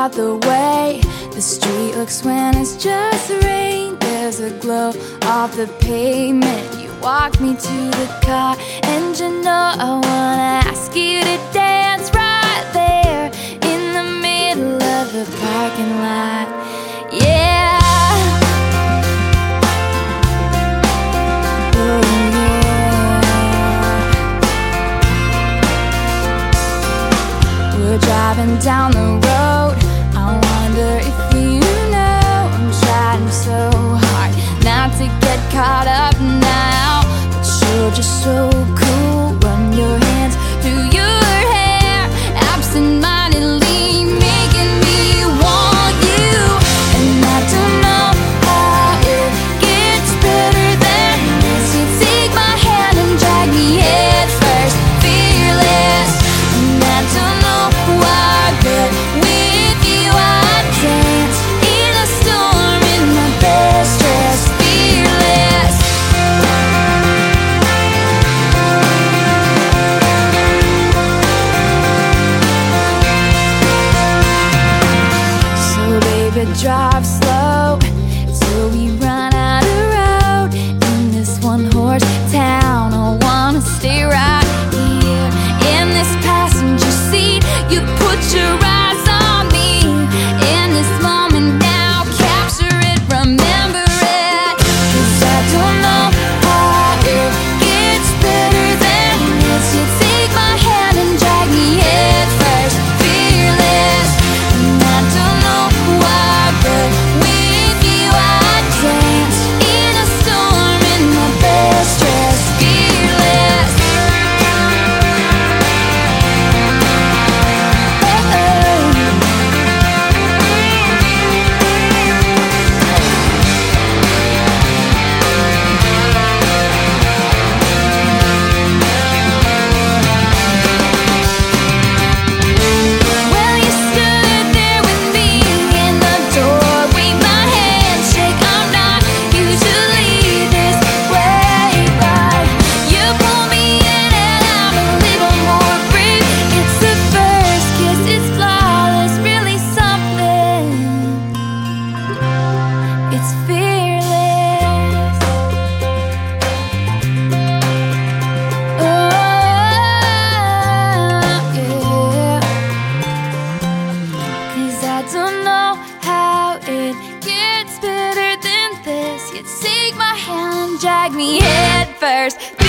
about the way the street looks when it's just rain. There's a glow off the pavement. You walk me to the car, and you know I wanna ask you to dance right there in the middle of the parking lot. Yeah. Oh, driving down the road so drive slow, so we It's fearless. Oh, I don't know how it gets better than this. Take my hand, drag me first.